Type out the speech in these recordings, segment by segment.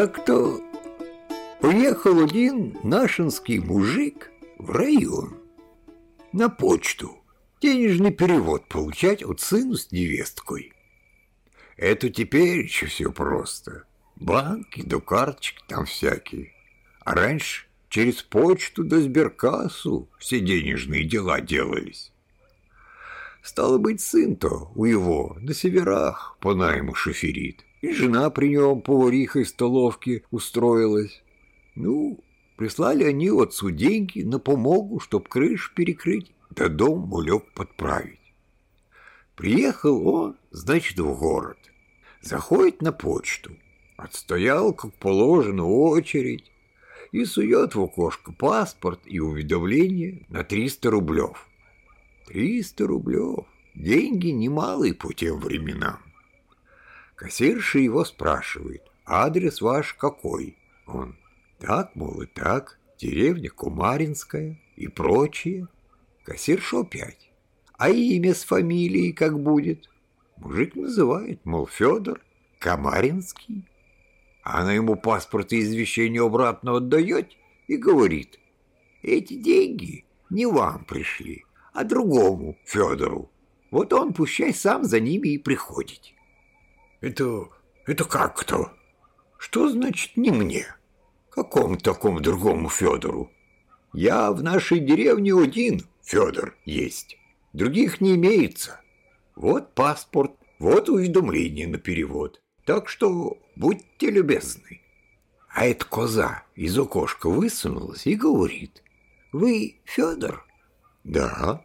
Как-то уехал один нашинский мужик в район на почту денежный перевод получать от сына с невесткой. Это теперь еще все просто. Банки да карточки там всякие. А раньше через почту да сберкассу все денежные дела делались. Стало быть, сын-то у его на северах по найму шоферит. И жена при нем повариха из столовки устроилась. Ну, прислали они отцу деньги на помогу, чтоб крышу перекрыть, да дом мулек подправить. Приехал он, значит, в город. Заходит на почту. Отстоял, как положено, очередь. И сует в окошко паспорт и уведомление на 300 рублев. 300 рублев. Деньги немалые по тем временам. Кассирша его спрашивает, адрес ваш какой? Он, так, мол, и так, деревня Кумаринская и прочее. Кассирша опять, а имя с фамилией как будет? Мужик называет, мол, Федор Комаринский. Она ему паспорт и извещение обратно отдает и говорит, эти деньги не вам пришли, а другому Федору. Вот он пущай сам за ними и приходит. Это... это как кто? Что значит не мне? Какому такому другому Федору? Я в нашей деревне один Федор есть. Других не имеется. Вот паспорт, вот уведомление на перевод. Так что будьте любезны. А эта коза из окошка высунулась и говорит. Вы Федор? Да.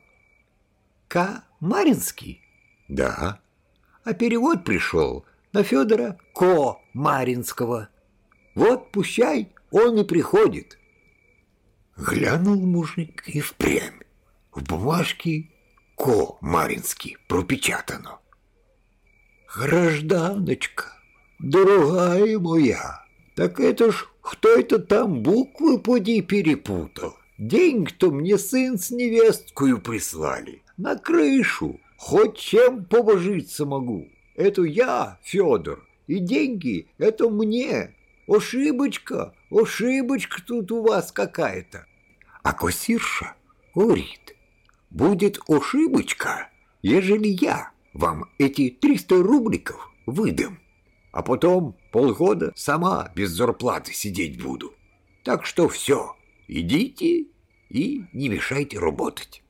К. Маринский? Да а перевод пришел на Федора Ко Маринского. Вот пущай, он и приходит. Глянул мужик и впрямь. В бумажке Ко Маринский пропечатано. Гражданочка, дорогая моя, так это ж кто это там буквы поди перепутал? Деньги-то мне сын с невесткою прислали на крышу. Хоть чем побожиться могу. Это я, Федор, и деньги — это мне. Ошибочка, ошибочка тут у вас какая-то. А кассирша говорит, будет ошибочка, ежели я вам эти 300 рубликов выдам, а потом полгода сама без зарплаты сидеть буду. Так что все, идите и не мешайте работать.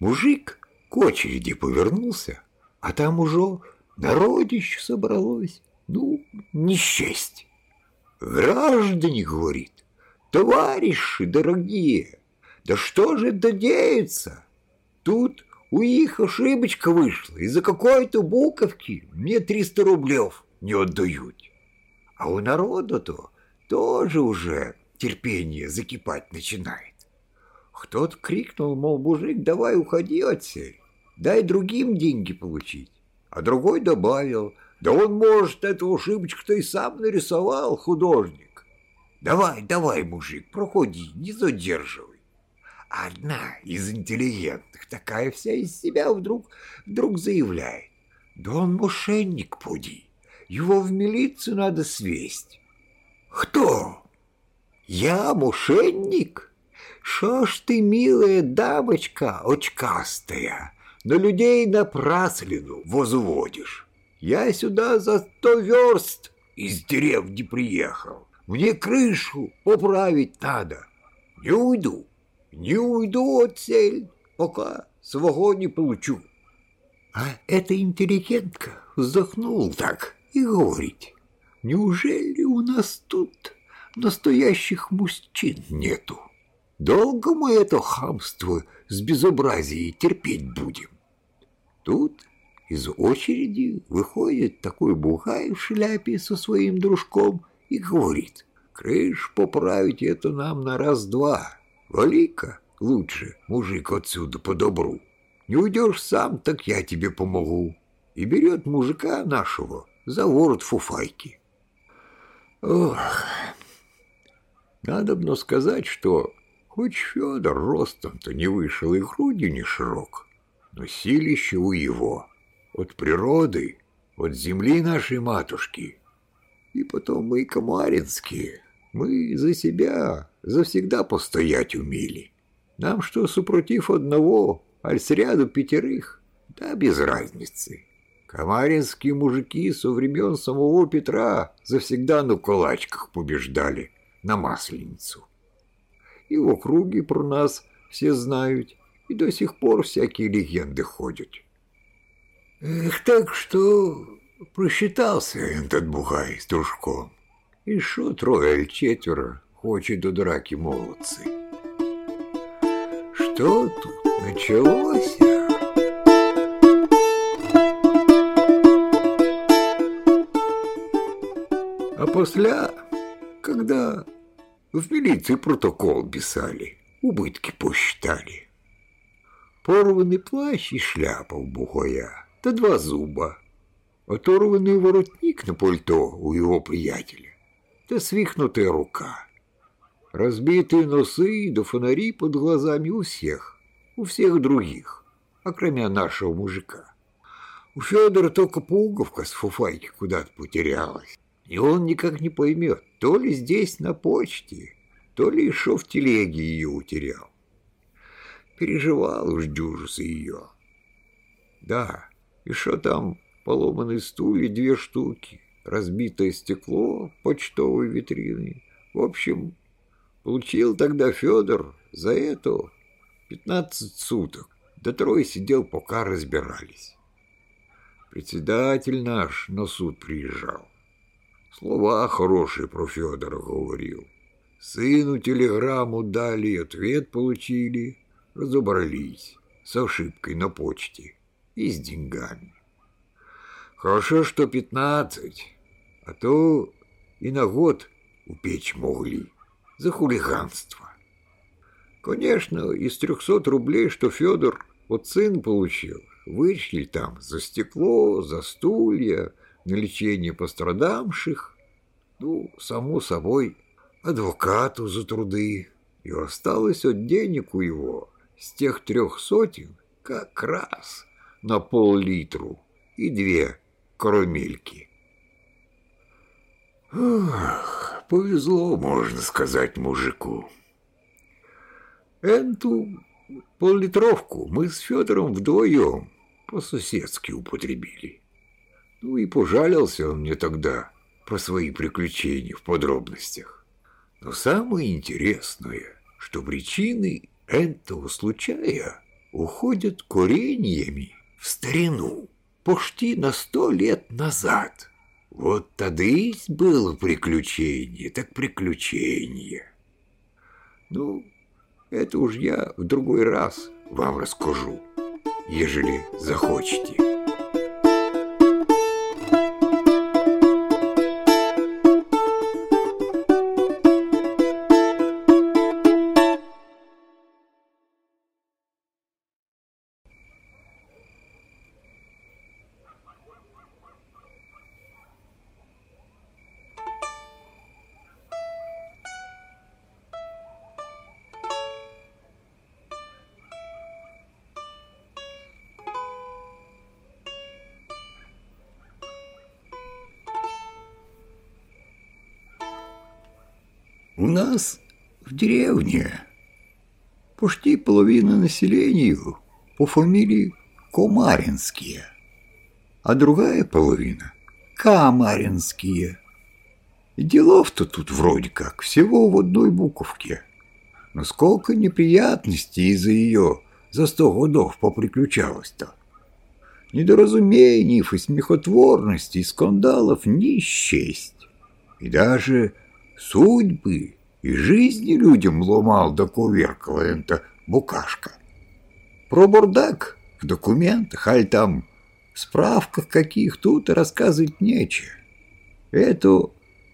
Мужик к очереди повернулся, а там уже народище собралось. Ну, несчастье. Граждане, говорит, товарищи дорогие, да что же это деется? Тут у их ошибочка вышла, из-за какой-то буковки мне 300 рублев не отдают. А у народа-то тоже уже терпение закипать начинает. Кто-то крикнул, мол, мужик, давай уходи отсель дай другим деньги получить. А другой добавил, да он, может, эту ошибочку-то и сам нарисовал, художник. Давай, давай, мужик, проходи, не задерживай. Одна из интеллигентных, такая вся из себя, вдруг, вдруг заявляет. Да он мошенник, поди, его в милицию надо свесть. Кто? Я мошенник? Шо ж ты, милая дамочка, очкастая, на людей напраслину возводишь. Я сюда за сто верст из деревни приехал. Мне крышу поправить надо. Не уйду, не уйду от цель, пока своего не получу. А эта интеллигентка вздохнул так и говорит, неужели у нас тут настоящих мужчин нету? Долго мы это хамство с безобразием терпеть будем? Тут из очереди выходит такой бугай в шляпе со своим дружком и говорит, «Крыш поправить это нам на раз-два. Вали-ка лучше, мужик, отсюда по добру. Не уйдешь сам, так я тебе помогу». И берет мужика нашего за ворот фуфайки. Ох, надо бы сказать, что хоть Федор ростом-то не вышел и грудью не широк, но силище у его, от природы, от земли нашей матушки. И потом мы комаринские. Мы за себя завсегда постоять умели. Нам что, супротив одного, аль сряду пятерых, да без разницы. Комаринские мужики со времен самого Петра завсегда на кулачках побеждали на Масленицу. И в округе про нас все знают, и до сих пор всякие легенды ходят. Эх, так что просчитался этот бугай с дружком. И шо трое или четверо хочет до драки молодцы. Что тут началось? А после, когда в милиции протокол писали, убытки посчитали. Порванный плащ и шляпа у бугая, да два зуба, оторванный воротник на пальто у его приятеля, да свихнутая рука, разбитые носы да фонари под глазами у всех, у всех других, окромя нашего мужика. У Федора только пуговка с фуфайки куда-то потерялась. И он никак не поймет, то ли здесь на почте, то ли еще в телеге ее утерял. Переживал уж дюжу за ее. Да, еще там поломанный стул и две штуки, разбитое стекло почтовой витрины. В общем, получил тогда Федор за это пятнадцать суток. До трое сидел, пока разбирались. Председатель наш на суд приезжал. Слова хорошие про Федора говорил. Сыну телеграмму дали, ответ получили, разобрались с ошибкой на почте и с деньгами. Хорошо, что пятнадцать, а то и на год упечь могли за хулиганство. Конечно, из трехсот рублей, что Федор от сын получил, вышли там за стекло, за стулья, на лечение пострадавших, ну, само собой, адвокату за труды, и осталось от денег у его с тех трех сотен как раз на пол-литру и две карамельки. Ох, повезло, можно сказать, мужику. Эту пол-литровку мы с Федором вдвоем по-соседски употребили. Ну и пожалился он мне тогда про свои приключения в подробностях. Но самое интересное, что причины этого случая уходят кореньями в старину, почти на сто лет назад. Вот тогда и было приключение, так приключение. Ну, это уж я в другой раз вам расскажу, ежели захочете. Нас в деревне почти половина населения по фамилии Комаринские, а другая половина – Камаринские. Делов-то тут вроде как всего в одной буковке. Но сколько неприятностей из-за ее за сто годов поприключалось-то. Недоразумений и смехотворностей, скандалов не счесть. И даже судьбы и жизни людям ломал да кувыркала эта букашка. Про бурдак в документах, аль там справках каких тут рассказывать нечего. Это,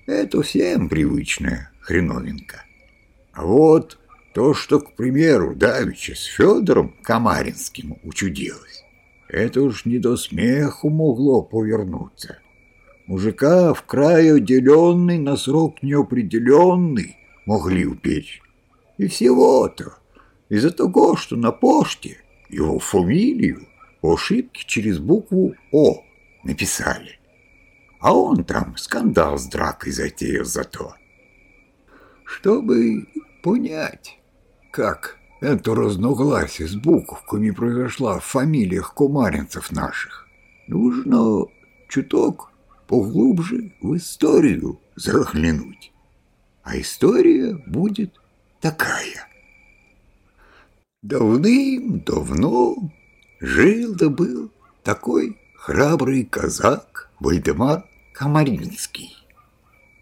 это всем привычная хреновинка. А вот то, что, к примеру, давеча с Федором Камаринским учудилось, это уж не до смеху могло повернуться. Мужика в край отделенный на срок неопределенный могли упечь. И всего-то из-за того, что на почте его фамилию по ошибке через букву «О» написали. а он там скандал с дракой затеял зато. Чтобы понять, как это разногласие с буковками произошла в фамилиях комаринцев наших, нужно чуток поглубже в историю заглянуть. А история будет такая. Давным-давно жил да был такой храбрый казак Вальдемар Комаринский.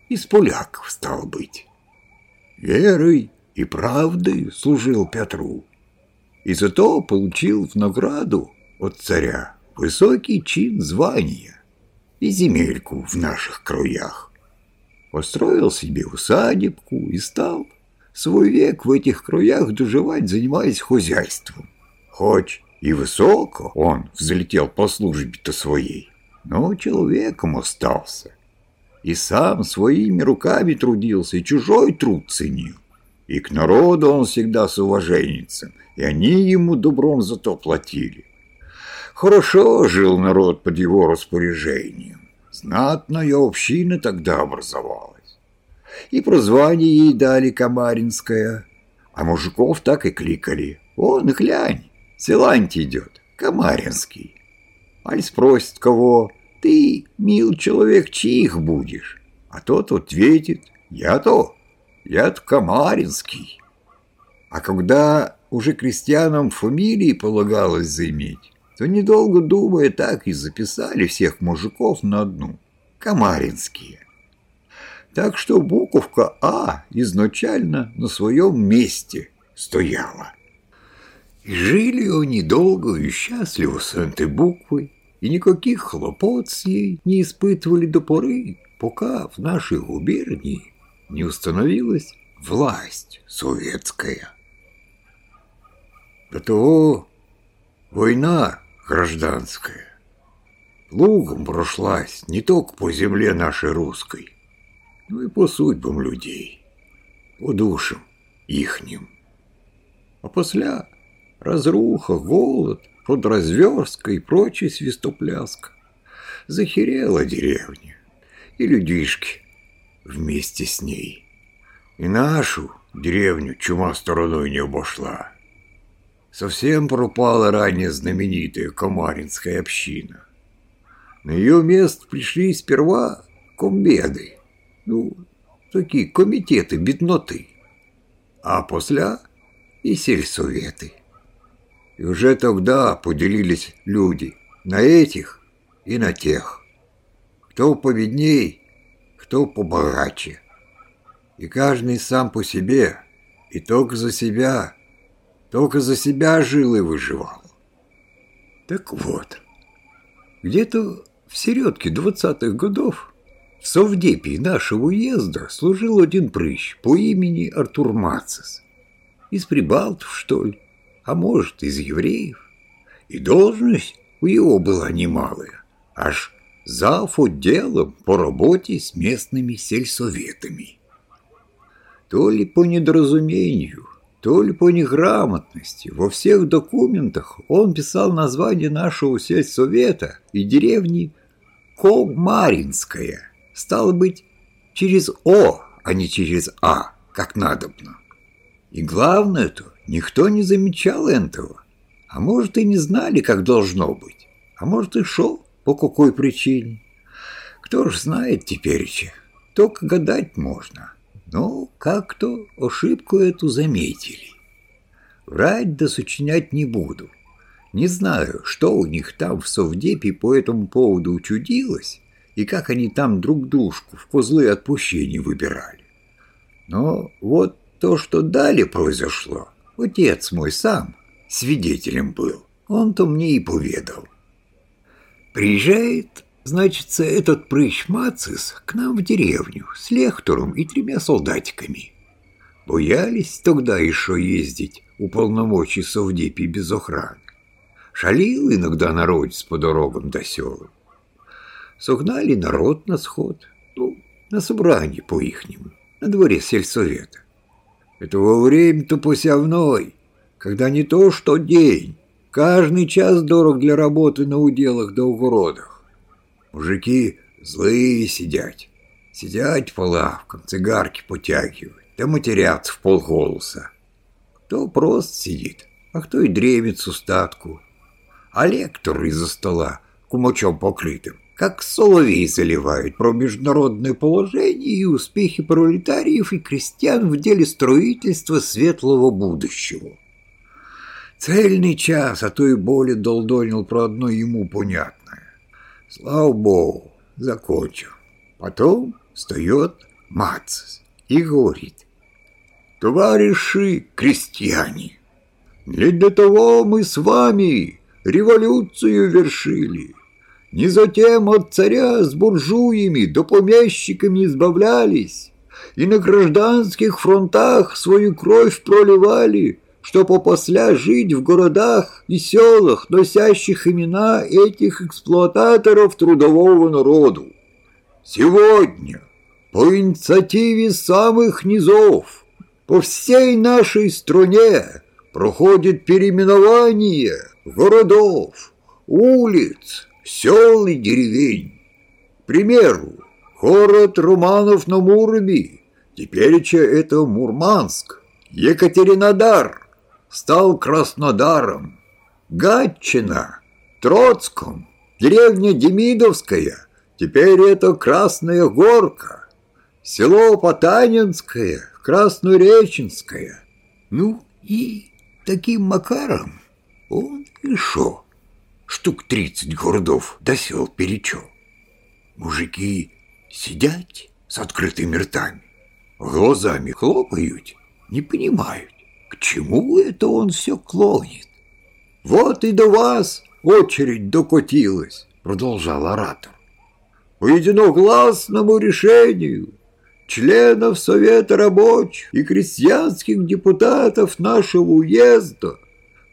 Из поляков стал быть. Верой и правдой служил Петру. И зато получил в награду от царя высокий чин звания и земельку в наших краях. Построил себе усадебку и стал свой век в этих краях доживать, занимаясь хозяйством. Хоть и высоко он взлетел по службе-то своей, но человеком остался. И сам своими руками трудился, и чужой труд ценил. И к народу он всегда с уваженницем, и они ему добром зато платили. Хорошо жил народ под его распоряжением. Знатная община тогда образовалась. И прозвание ей дали Камаринская, а мужиков так и кликали. Он, глянь, Силантий идет, Камаринский. Аль спросит кого, ты, мил человек, чьих будешь? А тот ответит, я то, я-то Камаринский. А когда уже крестьянам фамилии полагалось заиметь, то, недолго думая, так и записали всех мужиков на одну – Камаринские. Так что буковка «А» изначально на своем месте стояла. И жили они долго и счастливо с этой буквой, и никаких хлопот с ней не испытывали до поры, пока в нашей губернии не установилась власть советская. До того война гражданская. Лугом прошлась не только по земле нашей русской, но и по судьбам людей, по душам ихним. А после разруха, голод, продразверстка и прочая свистопляска. Захерела деревня, и людишки вместе с ней. И нашу деревню чума стороной не обошла. Совсем пропала ранее знаменитая Комаринская община. На ее место пришли сперва комбеды, ну, такие комитеты бедноты, а после и сельсоветы. И уже тогда поделились люди на этих и на тех. Кто победней, кто побогаче. И каждый сам по себе, и только за себя – только за себя жил и выживал. Так вот, где-то в середке двадцатых годов в совдепе нашего уезда служил один прыщ по имени Артур Мацис. Из прибалтов, что ли, а может, из евреев. И должность у него была немалая, аж зав отделом по работе с местными сельсоветами. То ли по недоразумению, то ли по неграмотности. Во всех документах он писал название нашего сельсовета и деревни Комаринская. Стало быть, через О, а не через А, как надобно. И главное то, никто не замечал этого. А может, и не знали, как должно быть. А может, и шел, по какой причине. Кто ж знает теперь, только гадать можно. Но как-то ошибку эту заметили. Врать да сочинять не буду. Не знаю, что у них там в Совдепе по этому поводу учудилось, и как они там друг дружку в козлы отпущений выбирали. Но вот то, что далее произошло, отец мой сам свидетелем был. Он-то мне и поведал. Приезжает Значится, этот прыщ Мацис к нам в деревню с Лехтором и тремя солдатиками. Боялись тогда еще ездить у полномочий совдепи без охраны. Шалил иногда народец по дорогам до селам. Согнали народ на сход, ну, на собрание по-ихнему, на дворе сельсовета. Это во время-то посевной, когда не то что день, каждый час дорог для работы на уделах да угородах. Мужики Злые сидять. Сидять по лавкам, цигарки потягивать, да матерятся в полголоса. Кто просто сидит, а кто и дремит с устатку. А лектор из-за стола, кумачом покрытым, как соловей заливают про международное положение и успехи пролетариев и крестьян в деле строительства светлого будущего. Цельный час, а то и более долдонил про одно ему понятное. Слава богу, закончил. Потом встает Мацис и говорит, «Товарищи крестьяне, не для того мы с вами революцию вершили, не затем от царя с буржуями да помещиками избавлялись, и на гражданских фронтах свою кровь проливали, чтоб опосля жить в городах и селах, носящих имена этих эксплуататоров трудового народу. Сегодня, по инициативе самых низов, по всей нашей стране проходит переименование городов, улиц, сел и деревень. К примеру, город Романов на Муроме, теперь это Мурманск, Екатеринодар – стал Краснодаром, Гатчина, Троцком, деревня Демидовская, теперь это Красная Горка, село Потанинское, Краснореченское. Ну и таким макаром он и шо, штук тридцать городов до сел перечел. Мужики сидят с открытыми ртами, глазами хлопают, не понимают, чему это он все клонит? Вот и до вас очередь докатилась, продолжал оратор. По единогласному решению членов Совета рабочих и крестьянских депутатов нашего уезда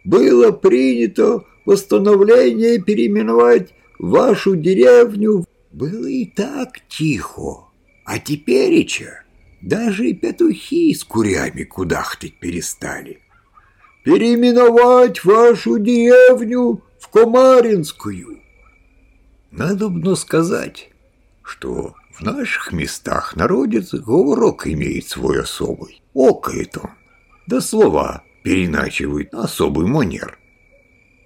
было принято постановление переименовать вашу деревню. Было и так тихо, а тепереча даже и петухи с курями кудахтать перестали. Переименовать вашу деревню в Комаринскую. Надобно сказать, что в наших местах народец говорок имеет свой особый. Окает он, да слова переначивает на особый манер.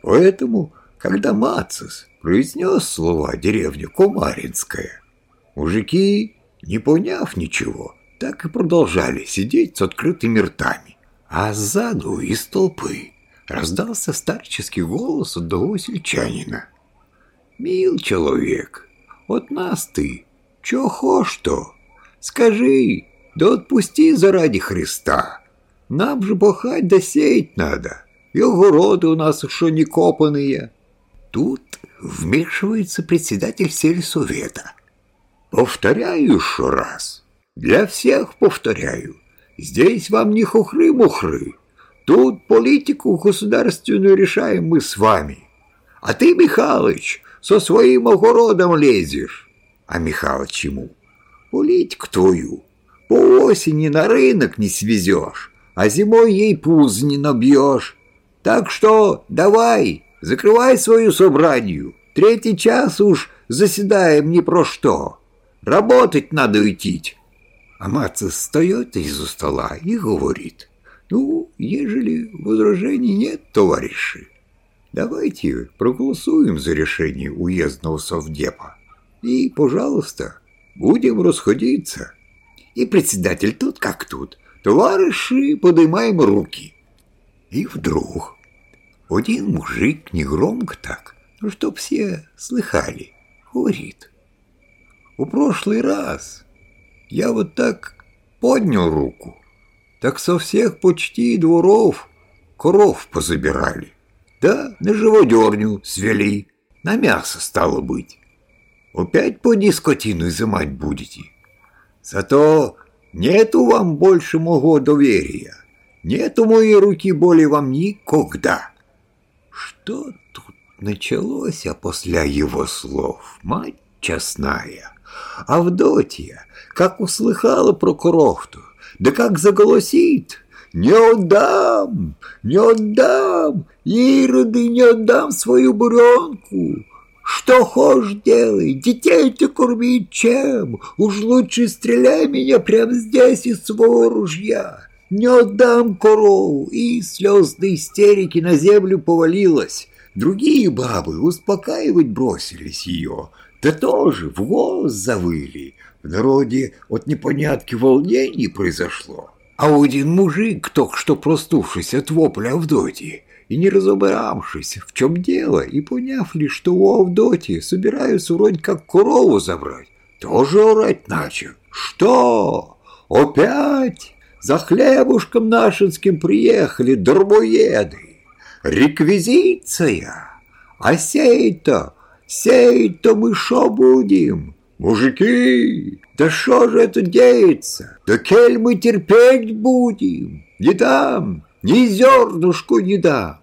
Поэтому, когда Мацис произнес слова деревня Комаринская, мужики, не поняв ничего, так и продолжали сидеть с открытыми ртами. А сзаду из толпы раздался старческий голос одного сельчанина. «Мил человек, от нас ты, чё хошь-то? Скажи, да отпусти заради Христа. Нам же пахать да сеять надо, и огороды у нас еще не копанные». Тут вмешивается председатель сельсовета. «Повторяю еще раз». Для всех повторяю, здесь вам не хухры-мухры. Тут политику государственную решаем мы с вами. А ты, Михалыч, со своим огородом лезешь. А Михалыч чему? Политику твою. По осени на рынок не свезешь, а зимой ей пуз не набьешь. Так что давай, закрывай свою собранию. Третий час уж заседаем ни про что. Работать надо идти. А Маца встает из-за стола и говорит, «Ну, ежели возражений нет, товарищи, давайте проголосуем за решение уездного совдепа и, пожалуйста, будем расходиться». И председатель тут как тут, товарищи, поднимаем руки. И вдруг один мужик негромко так, ну, чтоб все слыхали, говорит, «У прошлый раз я вот так поднял руку, так со всех почти дворов коров позабирали. Да, на живодерню свели, на мясо стало быть. Опять поди скотину изымать будете. Зато нету вам больше моего доверия. Нету моей руки более вам никогда. Что тут началось, а после его слов, мать честная? Авдотья, как услыхала про Крофту, да как заголосит, «Не отдам, не отдам, Ироды, не отдам свою буренку! Что хочешь делай, детей ты кормить чем? Уж лучше стреляй меня прямо здесь из своего ружья. Не отдам корову, и слезные истерики на землю повалилась. Другие бабы успокаивать бросились ее, да тоже в голос завыли. В народе от непонятки волнений произошло. А один мужик, только что проснувшись от вопля Авдотьи, и не разобравшись, в чем дело, и поняв ли, что у Авдотьи собираются вроде как корову забрать, тоже орать начал. «Что? Опять? За хлебушком нашинским приехали дармоеды! Реквизиция! А сей-то, сей-то мы шо будем? Мужики, да что же это деется? Да кель мы терпеть будем? Не дам, ни зернышку не дам.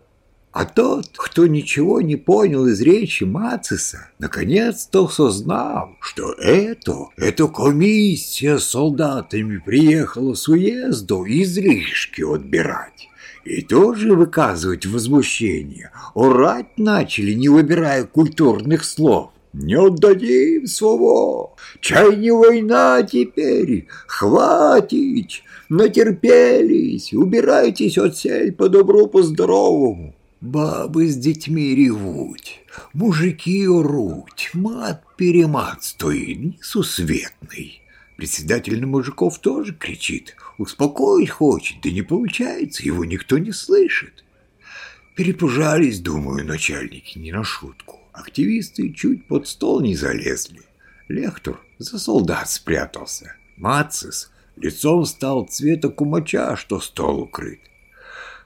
А тот, кто ничего не понял из речи Мациса, наконец-то осознал, что это, эта комиссия с солдатами приехала с уезду излишки отбирать. И тоже выказывать возмущение, орать начали, не выбирая культурных слов. Не отдадим своего, чай не война теперь, хватит, натерпелись, убирайтесь от сель по добру, по здоровому. Бабы с детьми ревут, мужики орут, мат-перемат стоит, несусветный. Председатель на мужиков тоже кричит, успокоить хочет, да не получается, его никто не слышит. Перепужались, думаю, начальники, не на шутку. Активисты чуть под стол не залезли. Лехтур за солдат спрятался. Мацис лицом стал цвета кумача, что стол укрыт.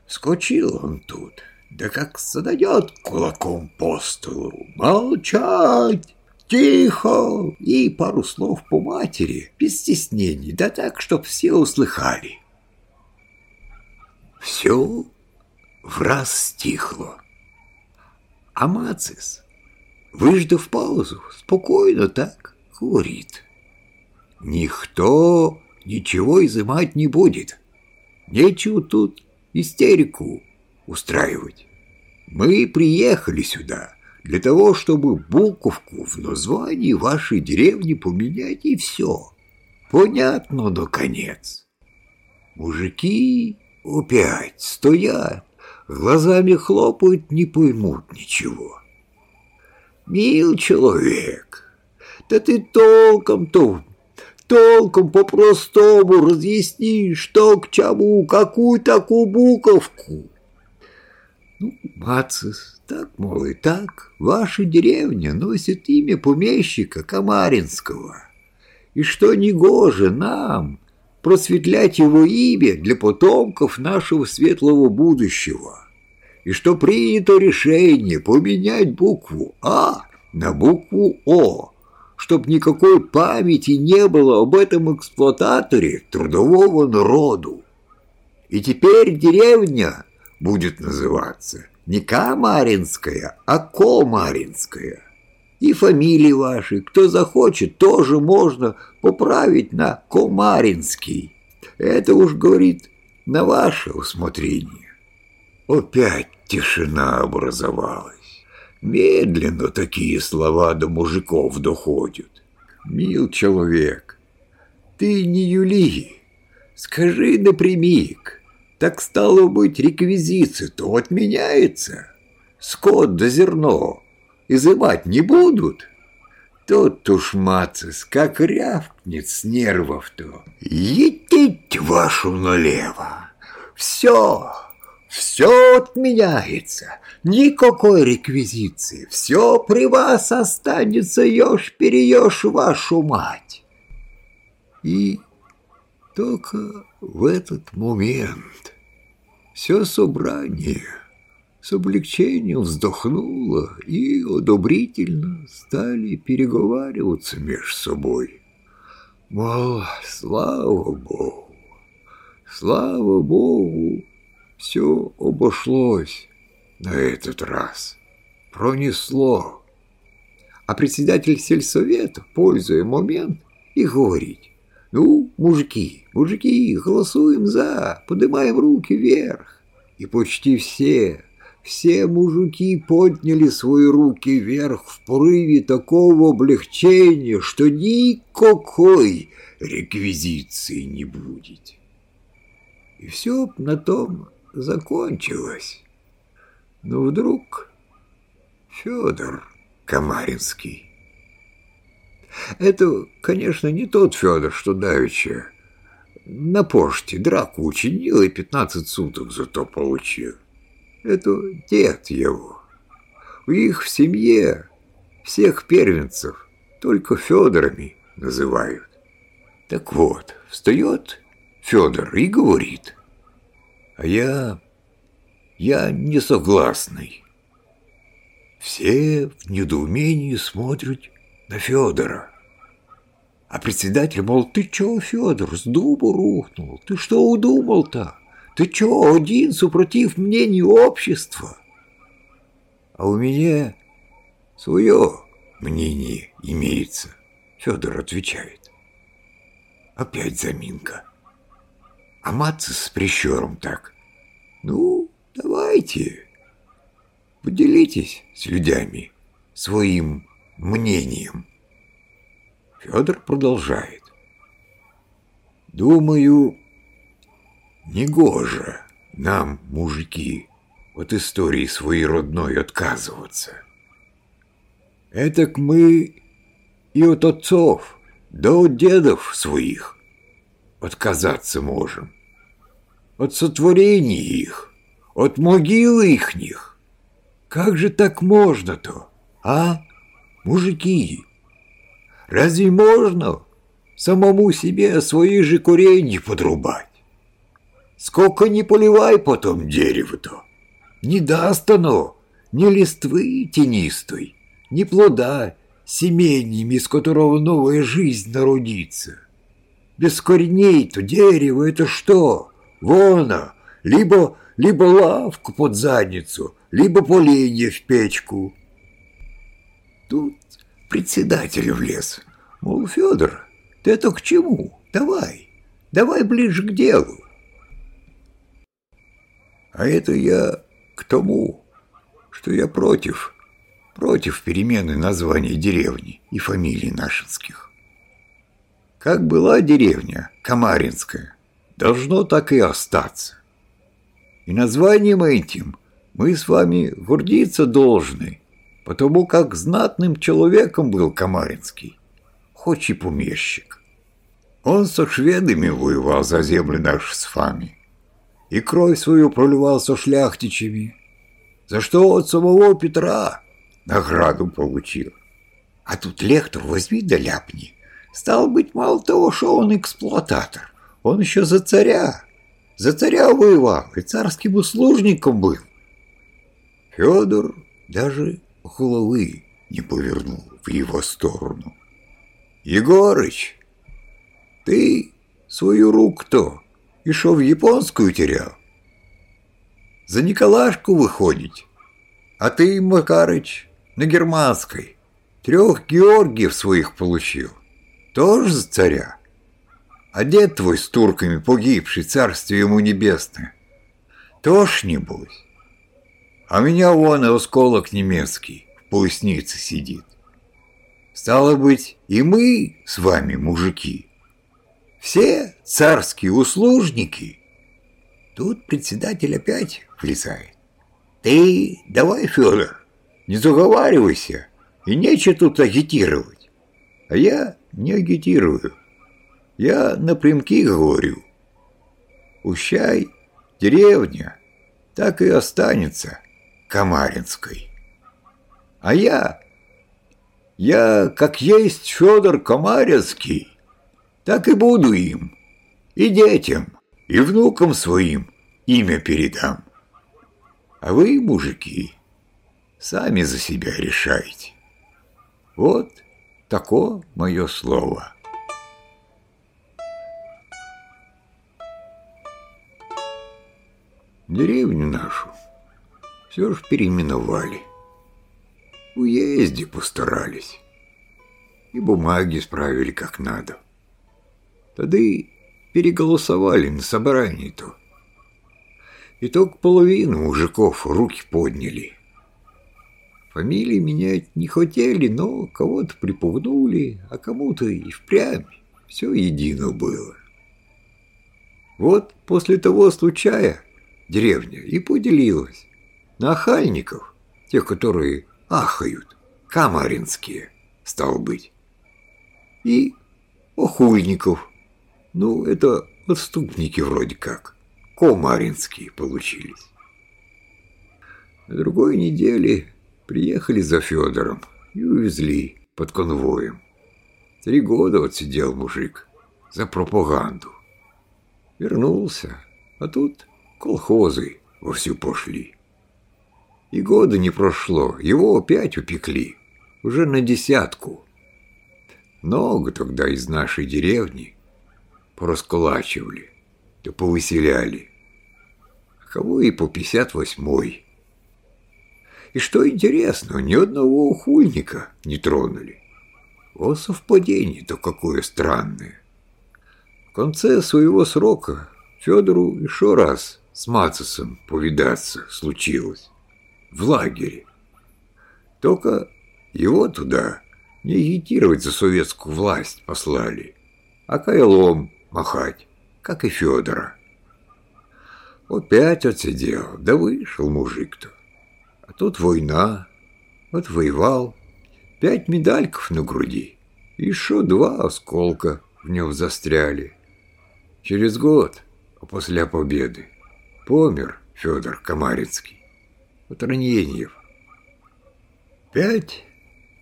Скочил он тут, да как задает кулаком по столу. Молчать! Тихо! И пару слов по матери, без стеснений, да так, чтоб все услыхали. Все в раз стихло. А Мацис выждав паузу, спокойно так говорит. Никто ничего изымать не будет. Нечего тут истерику устраивать. Мы приехали сюда для того, чтобы буковку в названии вашей деревни поменять и все. Понятно, наконец. Мужики опять стоят, глазами хлопают, не поймут ничего. Мил человек, да ты толком-то, толком по-простому разъясни, что к чему, какую такую буковку. Ну, Мацис, так, мол, и так, ваша деревня носит имя помещика Камаринского. И что негоже нам просветлять его имя для потомков нашего светлого будущего и что принято решение поменять букву «А» на букву «О», чтобы никакой памяти не было об этом эксплуататоре трудового народу. И теперь деревня будет называться не Камаринская, а Комаринская. И фамилии ваши, кто захочет, тоже можно поправить на Комаринский. Это уж, говорит, на ваше усмотрение. Опять Тишина образовалась. Медленно такие слова до мужиков доходят. Мил человек, ты не Юли, скажи напрямик. Так стало быть, реквизиция-то отменяется. Скот да зерно изымать не будут. Тот уж мацис, как рявкнет с нервов-то. Едите вашу налево. Все, все отменяется, никакой реквизиции, все при вас останется, ешь-переешь вашу мать. И только в этот момент все собрание с облегчением вздохнуло и одобрительно стали переговариваться между собой. Мол, слава Богу, слава Богу, все обошлось на этот раз. Пронесло. А председатель сельсовета, пользуя момент, и говорит, ну, мужики, мужики, голосуем за, поднимаем руки вверх. И почти все все мужики подняли свои руки вверх в порыве такого облегчения, что никакой реквизиции не будет. И все на том закончилось. Но вдруг Федор Комаринский. Это, конечно, не тот Федор, что давеча на почте драку учинил и пятнадцать суток зато получил. Это дед его. У их в семье всех первенцев только Федорами называют. Так вот, встает Федор и говорит, а я, я не согласный. Все в недоумении смотрят на Федора. А председатель, мол, ты чё, Федор, с дубу рухнул? Ты что удумал-то? Ты чё, один супротив мнению общества? А у меня свое мнение имеется, Федор отвечает. Опять заминка. А матца с прищуром так. Ну, давайте, поделитесь с людьми своим мнением. Федор продолжает. Думаю, негоже нам, мужики, от истории своей родной отказываться. Этак мы и от отцов, да от дедов своих отказаться можем. От сотворений их, от могилы ихних. Как же так можно-то, а, мужики? Разве можно самому себе свои же коренья подрубать? Сколько не поливай потом дерево-то, не даст оно ни листвы тенистой, ни плода семеньями, из которого новая жизнь народится. Без корней-то дерево это что? Вон, либо, либо лавку под задницу, либо поленье в печку. Тут председатель влез. Мол, Федор, ты это к чему? Давай, давай ближе к делу. А это я к тому, что я против, против перемены названия деревни и фамилий нашинских. Как была деревня Камаринская, должно так и остаться. И названием этим мы с вами гордиться должны, потому как знатным человеком был Камаринский, хоть и помещик. Он со шведами воевал за земли наши с вами, и кровь свою проливал со шляхтичами, за что от самого Петра награду получил. А тут лектор возьми да ляпни. Стал быть, мало того, что он эксплуататор, он еще за царя, за царя воевал и царским услужником был. Федор даже головы не повернул в его сторону. «Егорыч, ты свою руку-то и шо в японскую терял? За Николашку выходить, а ты, Макарыч, на германской трех Георгиев своих получил, тоже за царя. А дед твой с турками погибший, царствие ему небесное, тоже небось. А меня вон осколок немецкий в пояснице сидит. Стало быть, и мы с вами, мужики, все царские услужники. Тут председатель опять влезает. Ты давай, Федор, не заговаривайся, и нечего тут агитировать. А я не агитирую. Я напрямки говорю. Ущай, деревня, так и останется Камаринской. А я, я, как есть Федор Комаринский, так и буду им, и детям, и внукам своим имя передам. А вы, мужики, сами за себя решайте. Вот тако мое слово. Деревню нашу все ж переименовали. В уезде постарались. И бумаги справили как надо. Тогда и переголосовали на собрании-то. И только половину мужиков руки подняли. Фамилии менять не хотели, но кого-то припугнули, а кому-то и впрямь все едино было. Вот после того случая деревня и поделилась на охальников, тех, которые ахают, камаринские, стал быть, и охульников, ну, это отступники вроде как, комаринские получились. На другой неделе приехали за Федором и увезли под конвоем. Три года отсидел мужик за пропаганду. Вернулся, а тут колхозы вовсю пошли. И года не прошло, его опять упекли, уже на десятку. Много тогда из нашей деревни порасколачивали, да повыселяли. А кого и по пятьдесят восьмой. И что интересно, ни одного ухульника не тронули. О совпадение-то какое странное. В конце своего срока Федору еще раз с Мацесом повидаться случилось. В лагере. Только его туда не агитировать за советскую власть послали, а кайлом махать, как и Федора. Опять отсидел, да вышел мужик-то. А тут война, вот воевал, пять медальков на груди, еще два осколка в нем застряли. Через год, после победы, помер Федор Комаринский от ранениев. Пять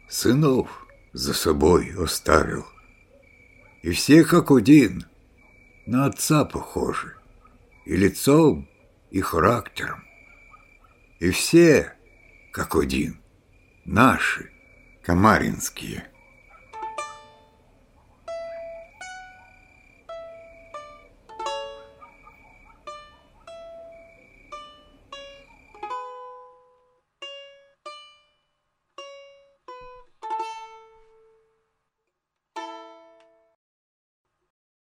сынов за собой оставил. И все как один, на отца похожи, и лицом, и характером. И все как один, наши, комаринские –